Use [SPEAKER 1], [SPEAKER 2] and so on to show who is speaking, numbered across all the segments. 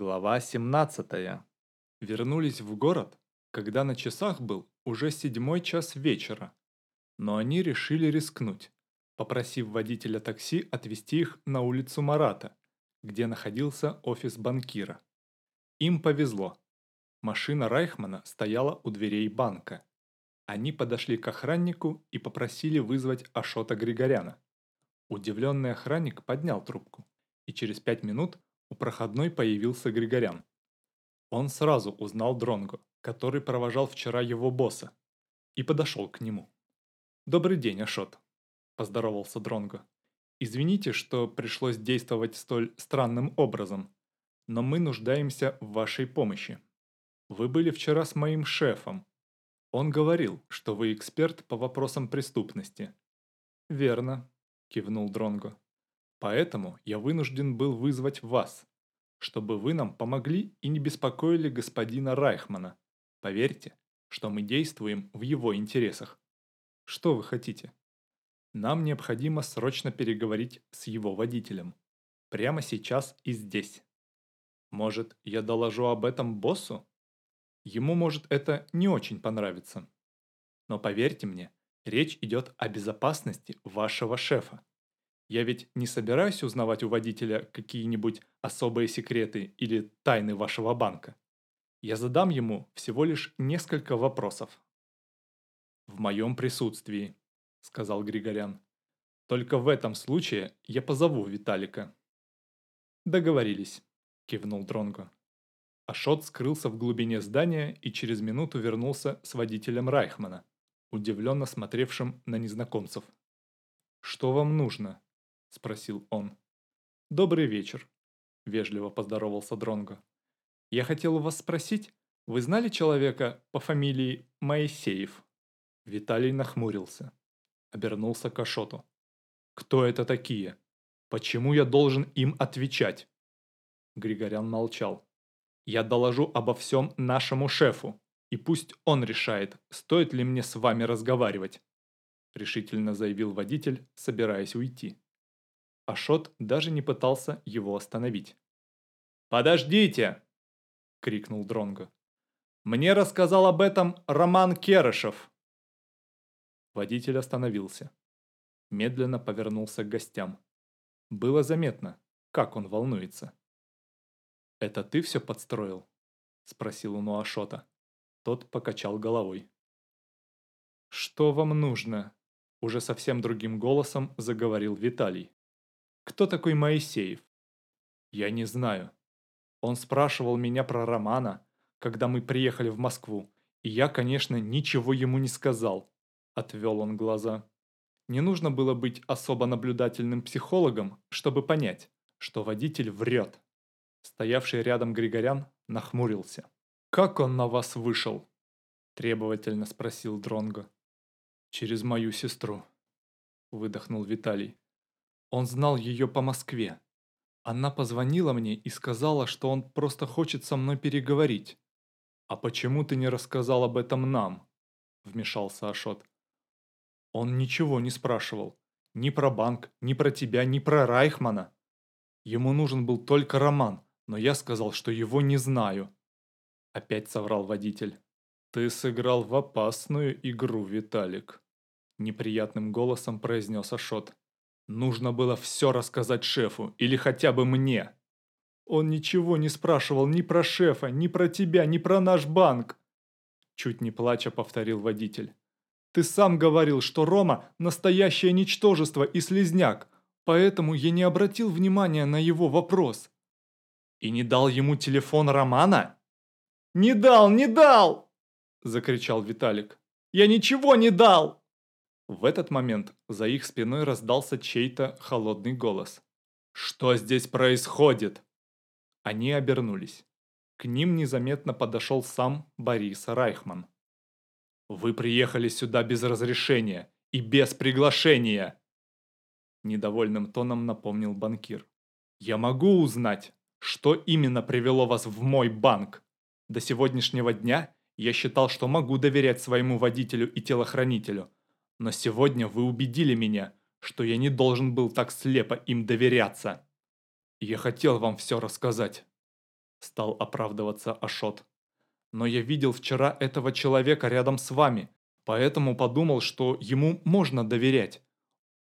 [SPEAKER 1] Глава 17. Вернулись в город, когда на часах был уже седьмой час вечера. Но они решили рискнуть, попросив водителя такси отвезти их на улицу Марата, где находился офис банкира. Им повезло. Машина Райхмана стояла у дверей банка. Они подошли к охраннику и попросили вызвать Ашота Григоряна. Удивленный охранник поднял трубку, и через пять минут у проходной появился Григорян. Он сразу узнал Дронго, который провожал вчера его босса, и подошел к нему. «Добрый день, Ашот», – поздоровался Дронго. «Извините, что пришлось действовать столь странным образом, но мы нуждаемся в вашей помощи. Вы были вчера с моим шефом. Он говорил, что вы эксперт по вопросам преступности». «Верно», – кивнул Дронго. Поэтому я вынужден был вызвать вас, чтобы вы нам помогли и не беспокоили господина Райхмана. Поверьте, что мы действуем в его интересах. Что вы хотите? Нам необходимо срочно переговорить с его водителем. Прямо сейчас и здесь. Может, я доложу об этом боссу? Ему может это не очень понравиться. Но поверьте мне, речь идет о безопасности вашего шефа. Я ведь не собираюсь узнавать у водителя какие-нибудь особые секреты или тайны вашего банка. Я задам ему всего лишь несколько вопросов. «В моем присутствии», — сказал Григорян. «Только в этом случае я позову Виталика». «Договорились», — кивнул Дронго. Ашот скрылся в глубине здания и через минуту вернулся с водителем Райхмана, удивленно смотревшим на незнакомцев. «Что вам нужно?» – спросил он. «Добрый вечер», – вежливо поздоровался Дронго. «Я хотел у вас спросить, вы знали человека по фамилии Моисеев?» Виталий нахмурился, обернулся к Ашоту. «Кто это такие? Почему я должен им отвечать?» Григорян молчал. «Я доложу обо всем нашему шефу, и пусть он решает, стоит ли мне с вами разговаривать», решительно заявил водитель, собираясь уйти. Ашот даже не пытался его остановить. «Подождите!» – крикнул Дронго. «Мне рассказал об этом Роман Керышев!» Водитель остановился. Медленно повернулся к гостям. Было заметно, как он волнуется. «Это ты все подстроил?» – спросил он у Ашота. Тот покачал головой. «Что вам нужно?» – уже совсем другим голосом заговорил Виталий. Кто такой Моисеев? Я не знаю. Он спрашивал меня про Романа, когда мы приехали в Москву, и я, конечно, ничего ему не сказал. Отвел он глаза. Не нужно было быть особо наблюдательным психологом, чтобы понять, что водитель врет. Стоявший рядом Григорян нахмурился. «Как он на вас вышел?» Требовательно спросил Дронго. «Через мою сестру», выдохнул Виталий. Он знал ее по Москве. Она позвонила мне и сказала, что он просто хочет со мной переговорить. «А почему ты не рассказал об этом нам?» – вмешался Ашот. Он ничего не спрашивал. Ни про банк, ни про тебя, ни про Райхмана. Ему нужен был только Роман, но я сказал, что его не знаю. Опять соврал водитель. «Ты сыграл в опасную игру, Виталик», – неприятным голосом произнес Ашот. Нужно было все рассказать шефу, или хотя бы мне. Он ничего не спрашивал ни про шефа, ни про тебя, ни про наш банк. Чуть не плача повторил водитель. Ты сам говорил, что Рома – настоящее ничтожество и слезняк, поэтому я не обратил внимания на его вопрос. И не дал ему телефон Романа? «Не дал, не дал!» – закричал Виталик. «Я ничего не дал!» В этот момент за их спиной раздался чей-то холодный голос. «Что здесь происходит?» Они обернулись. К ним незаметно подошел сам Борис Райхман. «Вы приехали сюда без разрешения и без приглашения!» Недовольным тоном напомнил банкир. «Я могу узнать, что именно привело вас в мой банк? До сегодняшнего дня я считал, что могу доверять своему водителю и телохранителю, но сегодня вы убедили меня, что я не должен был так слепо им доверяться. Я хотел вам все рассказать. стал оправдываться Ашот. Но я видел вчера этого человека рядом с вами, поэтому подумал, что ему можно доверять.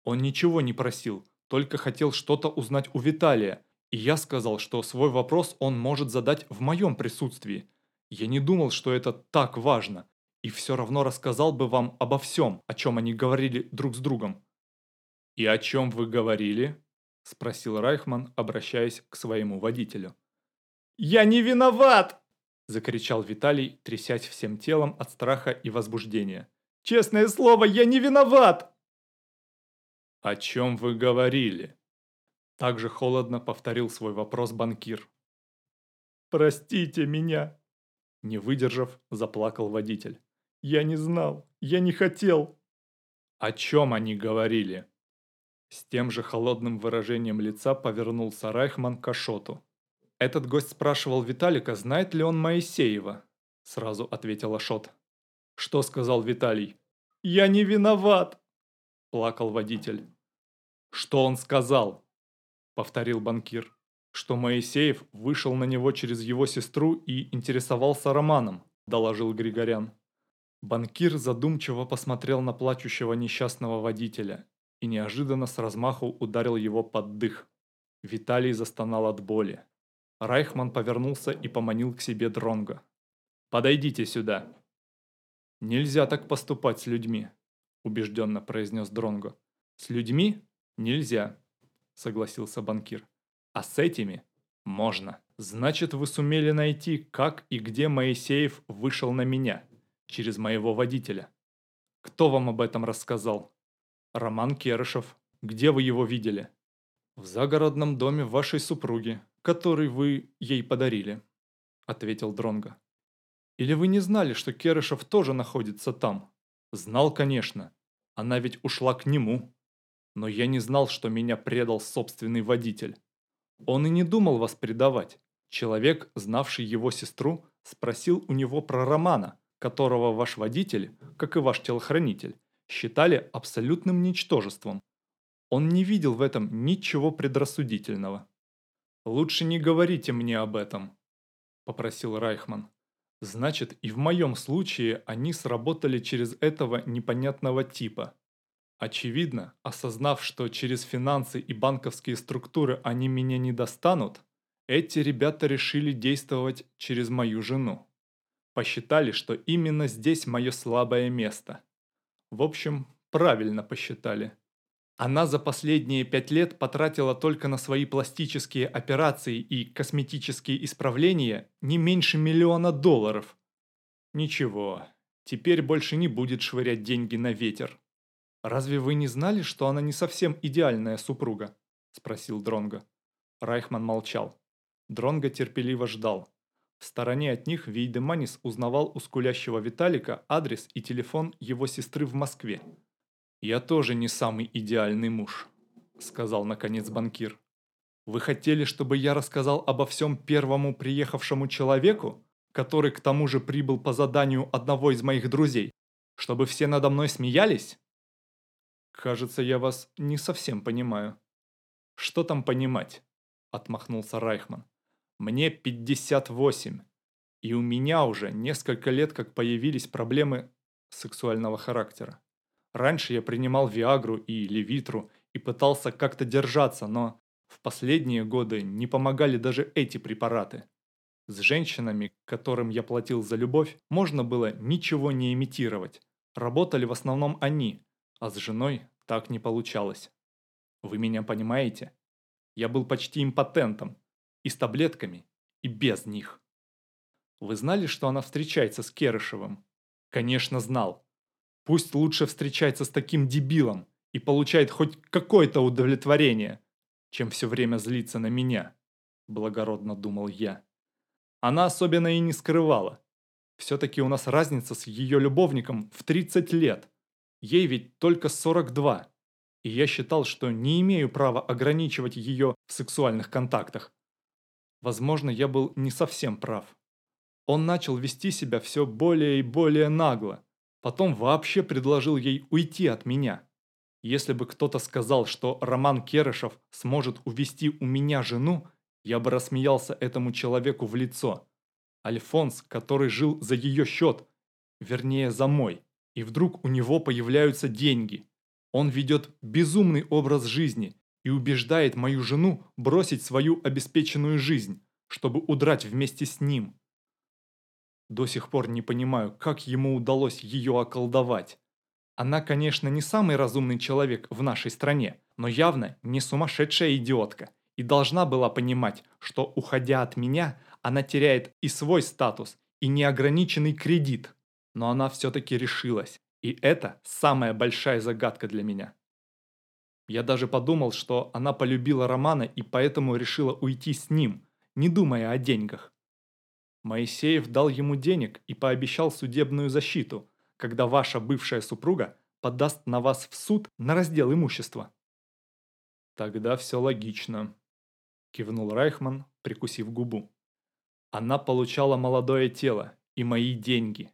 [SPEAKER 1] Он ничего не просил, только хотел что-то узнать у Виталия, и я сказал, что свой вопрос он может задать в моем присутствии. Я не думал, что это так важно, и все равно рассказал бы вам обо всем, о чем они говорили друг с другом. «И о чем вы говорили?» – спросил Райхман, обращаясь к своему водителю. «Я не виноват!» – закричал Виталий, трясясь всем телом от страха и возбуждения. «Честное слово, я не виноват!» «О чем вы говорили?» Также холодно повторил свой вопрос банкир. «Простите меня!» Не выдержав, заплакал водитель. «Я не знал, я не хотел!» «О чем они говорили?» С тем же холодным выражением лица повернулся Райхман к Ашоту. «Этот гость спрашивал Виталика, знает ли он Моисеева?» Сразу ответил Ашот. «Что сказал Виталий?» «Я не виноват!» Плакал водитель. «Что он сказал?» Повторил банкир. «Что Моисеев вышел на него через его сестру и интересовался романом», доложил Григорян. Банкир задумчиво посмотрел на плачущего несчастного водителя и неожиданно с размаху ударил его под дых. Виталий застонал от боли. Райхман повернулся и поманил к себе Дронга. «Подойдите сюда!» «Нельзя так поступать с людьми», – убежденно произнес Дронго. «С людьми нельзя», – согласился банкир. «А с этими можно. Значит, вы сумели найти, как и где Моисеев вышел на меня, через моего водителя. Кто вам об этом рассказал?» «Роман Керышев. Где вы его видели?» «В загородном доме вашей супруги, который вы ей подарили», — ответил Дронго. «Или вы не знали, что Керышев тоже находится там?» «Знал, конечно. Она ведь ушла к нему. Но я не знал, что меня предал собственный водитель. Он и не думал вас предавать. Человек, знавший его сестру, спросил у него про Романа, которого ваш водитель, как и ваш телохранитель, считали абсолютным ничтожеством. Он не видел в этом ничего предрассудительного. «Лучше не говорите мне об этом», – попросил Райхман. «Значит, и в моем случае они сработали через этого непонятного типа. Очевидно, осознав, что через финансы и банковские структуры они меня не достанут, эти ребята решили действовать через мою жену. Посчитали, что именно здесь мое слабое место. В общем, правильно посчитали. Она за последние пять лет потратила только на свои пластические операции и косметические исправления не меньше миллиона долларов. Ничего, теперь больше не будет швырять деньги на ветер. «Разве вы не знали, что она не совсем идеальная супруга?» – спросил Дронго. Райхман молчал. Дронго терпеливо ждал. В стороне от них Вейдеманис узнавал у скулящего Виталика адрес и телефон его сестры в Москве. «Я тоже не самый идеальный муж», – сказал наконец банкир. «Вы хотели, чтобы я рассказал обо всем первому приехавшему человеку, который к тому же прибыл по заданию одного из моих друзей, чтобы все надо мной смеялись?» «Кажется, я вас не совсем понимаю». «Что там понимать?» – отмахнулся Райхман. Мне 58, и у меня уже несколько лет как появились проблемы сексуального характера. Раньше я принимал Виагру и Левитру и пытался как-то держаться, но в последние годы не помогали даже эти препараты. С женщинами, которым я платил за любовь, можно было ничего не имитировать. Работали в основном они, а с женой так не получалось. Вы меня понимаете? Я был почти импотентом, и с таблетками, и без них. Вы знали, что она встречается с Керышевым? Конечно, знал. Пусть лучше встречается с таким дебилом и получает хоть какое-то удовлетворение, чем все время злиться на меня, благородно думал я. Она особенно и не скрывала. Все-таки у нас разница с ее любовником в 30 лет. Ей ведь только 42. И я считал, что не имею права ограничивать ее в сексуальных контактах. Возможно, я был не совсем прав. Он начал вести себя все более и более нагло. Потом вообще предложил ей уйти от меня. Если бы кто-то сказал, что Роман Керышев сможет увести у меня жену, я бы рассмеялся этому человеку в лицо. Альфонс, который жил за ее счет, вернее за мой, и вдруг у него появляются деньги. Он ведет безумный образ жизни и убеждает мою жену бросить свою обеспеченную жизнь, чтобы удрать вместе с ним. До сих пор не понимаю, как ему удалось ее околдовать. Она, конечно, не самый разумный человек в нашей стране, но явно не сумасшедшая идиотка и должна была понимать, что, уходя от меня, она теряет и свой статус, и неограниченный кредит. Но она все-таки решилась, и это самая большая загадка для меня. Я даже подумал, что она полюбила Романа и поэтому решила уйти с ним, не думая о деньгах. Моисеев дал ему денег и пообещал судебную защиту, когда ваша бывшая супруга подаст на вас в суд на раздел имущества. Тогда все логично, кивнул Райхман, прикусив губу. Она получала молодое тело и мои деньги.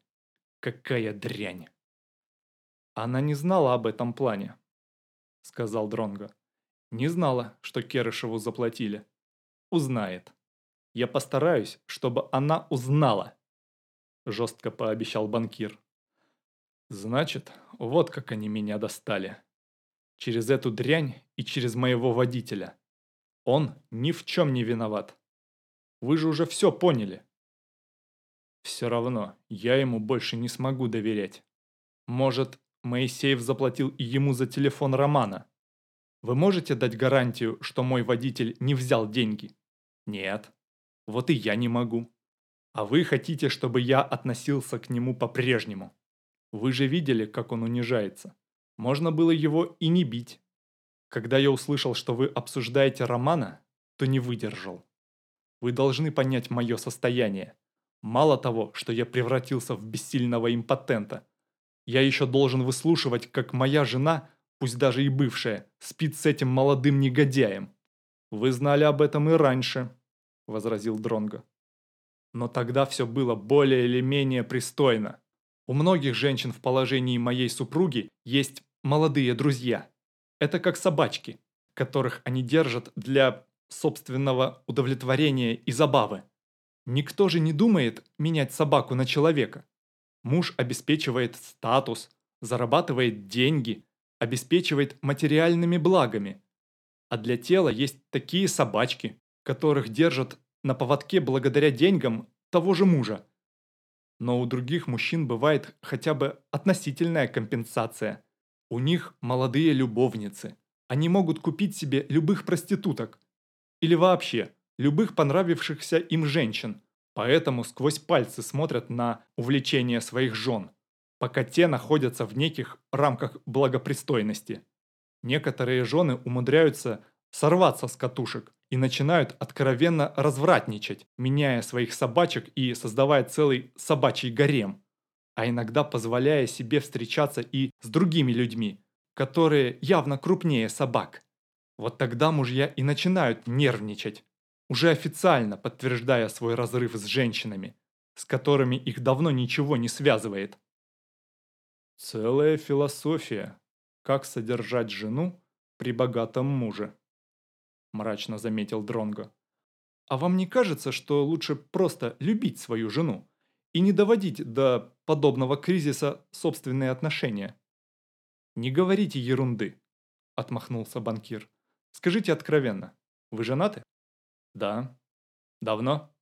[SPEAKER 1] Какая дрянь. Она не знала об этом плане, сказал Дронго. Не знала, что Керышеву заплатили. Узнает. Я постараюсь, чтобы она узнала, жестко пообещал банкир. Значит, вот как они меня достали. Через эту дрянь и через моего водителя. Он ни в чем не виноват. Вы же уже все поняли. Все равно, я ему больше не смогу доверять. Может, Моисеев заплатил и ему за телефон Романа? Вы можете дать гарантию, что мой водитель не взял деньги? Нет. Вот и я не могу. А вы хотите, чтобы я относился к нему по-прежнему. Вы же видели, как он унижается. Можно было его и не бить. Когда я услышал, что вы обсуждаете Романа, то не выдержал. Вы должны понять мое состояние. Мало того, что я превратился в бессильного импотента, я еще должен выслушивать, как моя жена, пусть даже и бывшая, спит с этим молодым негодяем. Вы знали об этом и раньше, – возразил Дронго. Но тогда все было более или менее пристойно. У многих женщин в положении моей супруги есть молодые друзья. Это как собачки, которых они держат для собственного удовлетворения и забавы. Никто же не думает менять собаку на человека. Муж обеспечивает статус, зарабатывает деньги, обеспечивает материальными благами. А для тела есть такие собачки, которых держат на поводке благодаря деньгам того же мужа. Но у других мужчин бывает хотя бы относительная компенсация. У них молодые любовницы. Они могут купить себе любых проституток. Или вообще, любых понравившихся им женщин. Поэтому сквозь пальцы смотрят на увлечение своих жен, пока те находятся в неких рамках благопристойности. Некоторые жены умудряются сорваться с катушек и начинают откровенно развратничать, меняя своих собачек и создавая целый собачий гарем, а иногда позволяя себе встречаться и с другими людьми, которые явно крупнее собак. Вот тогда мужья и начинают нервничать, уже официально подтверждая свой разрыв с женщинами, с которыми их давно ничего не связывает. Целая философия, как содержать жену при богатом муже мрачно заметил Дронго. А вам не кажется, что лучше просто любить свою жену и не доводить до подобного кризиса собственные отношения? Не говорите ерунды, отмахнулся банкир. Скажите откровенно, вы женаты? Да. Давно?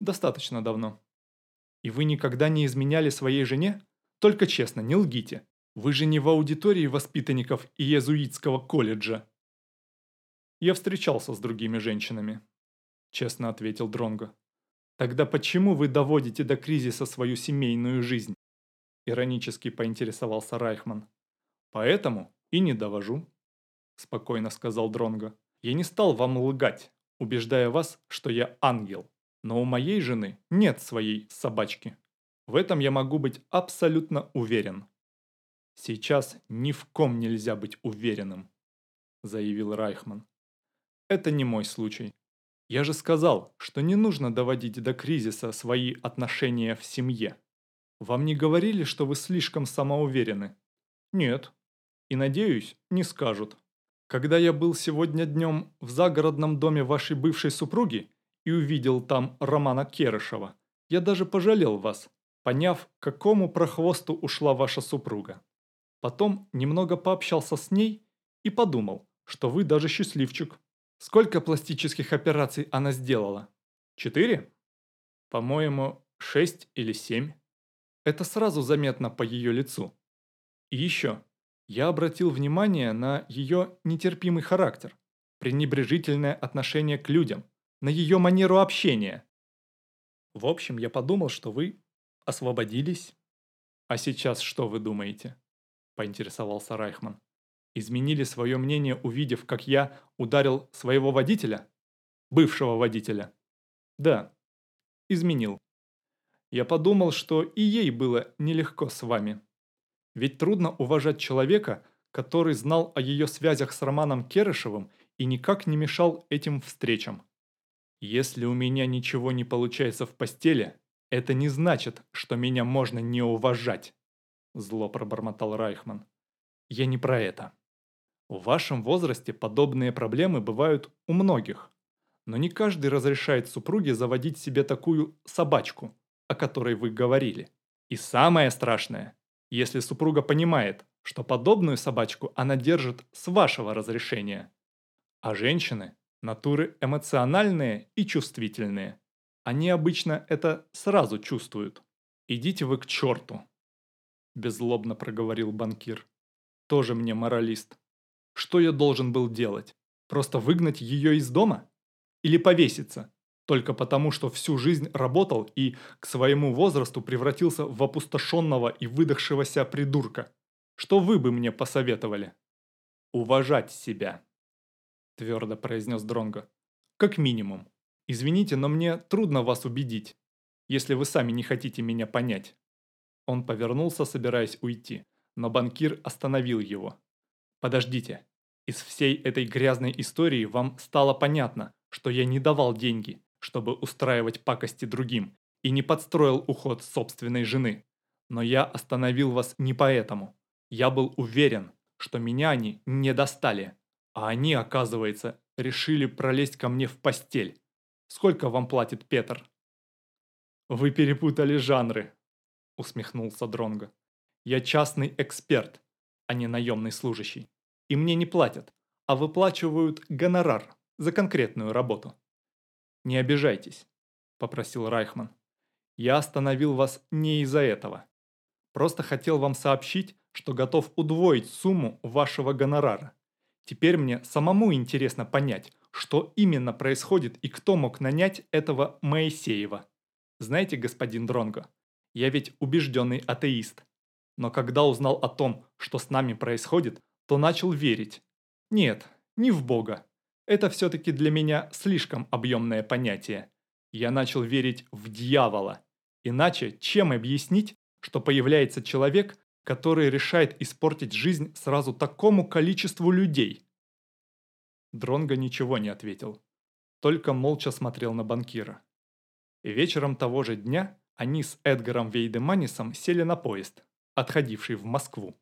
[SPEAKER 1] Достаточно давно. И вы никогда не изменяли своей жене? Только честно, не лгите. Вы же не в аудитории воспитанников Иезуитского колледжа. Я встречался с другими женщинами, честно ответил Дронго. Тогда почему вы доводите до кризиса свою семейную жизнь? Иронически поинтересовался Райхман. Поэтому и не довожу, спокойно сказал Дронго. Я не стал вам лгать, убеждая вас, что я ангел. Но у моей жены нет своей собачки. В этом я могу быть абсолютно уверен. Сейчас ни в ком нельзя быть уверенным, заявил Райхман. Это не мой случай. Я же сказал, что не нужно доводить до кризиса свои отношения в семье. Вам не говорили, что вы слишком самоуверены? Нет. И надеюсь, не скажут. Когда я был сегодня днем в загородном доме вашей бывшей супруги и увидел там Романа Керышева, я даже пожалел вас, поняв, к какому прохвосту ушла ваша супруга. Потом немного пообщался с ней и подумал, что вы даже счастливчик. Сколько пластических операций она сделала? Четыре? По-моему, шесть или семь. Это сразу заметно по ее лицу. И еще, я обратил внимание на ее нетерпимый характер, пренебрежительное отношение к людям, на ее манеру общения. В общем, я подумал, что вы освободились. А сейчас что вы думаете? Поинтересовался Райхман. Изменили свое мнение, увидев, как я ударил своего водителя? Бывшего водителя. Да, изменил. Я подумал, что и ей было нелегко с вами. Ведь трудно уважать человека, который знал о ее связях с Романом Керышевым и никак не мешал этим встречам. Если у меня ничего не получается в постели, это не значит, что меня можно не уважать, зло пробормотал Райхман. Я не про это. В вашем возрасте подобные проблемы бывают у многих, но не каждый разрешает супруге заводить себе такую собачку, о которой вы говорили. И самое страшное, если супруга понимает, что подобную собачку она держит с вашего разрешения. А женщины – натуры эмоциональные и чувствительные. Они обычно это сразу чувствуют. «Идите вы к черту!» – беззлобно проговорил банкир. «Тоже мне моралист. Что я должен был делать? Просто выгнать ее из дома? Или повеситься?» Только потому, что всю жизнь работал и к своему возрасту превратился в опустошенного и выдохшегося придурка. Что вы бы мне посоветовали? Уважать себя, твердо произнес Дронго. Как минимум. Извините, но мне трудно вас убедить, если вы сами не хотите меня понять. Он повернулся, собираясь уйти, но банкир остановил его. Подождите. Из всей этой грязной истории вам стало понятно, что я не давал деньги, чтобы устраивать пакости другим, и не подстроил уход собственной жены. Но я остановил вас не поэтому. Я был уверен, что меня они не достали, а они, оказывается, решили пролезть ко мне в постель. Сколько вам платит Петр? Вы перепутали жанры, усмехнулся Дронго. Я частный эксперт, а не наемный служащий. И мне не платят, а выплачивают гонорар за конкретную работу. «Не обижайтесь», – попросил Райхман. «Я остановил вас не из-за этого. Просто хотел вам сообщить, что готов удвоить сумму вашего гонорара. Теперь мне самому интересно понять, что именно происходит и кто мог нанять этого Моисеева. Знаете, господин Дронго, я ведь убежденный атеист. Но когда узнал о том, что с нами происходит, то начал верить. Нет, не в Бога, это все-таки для меня слишком объемное понятие. Я начал верить в дьявола. Иначе чем объяснить, что появляется человек, который решает испортить жизнь сразу такому количеству людей? Дронго ничего не ответил, только молча смотрел на банкира. И вечером того же дня они с Эдгаром Вейдеманисом сели на поезд, отходивший в Москву.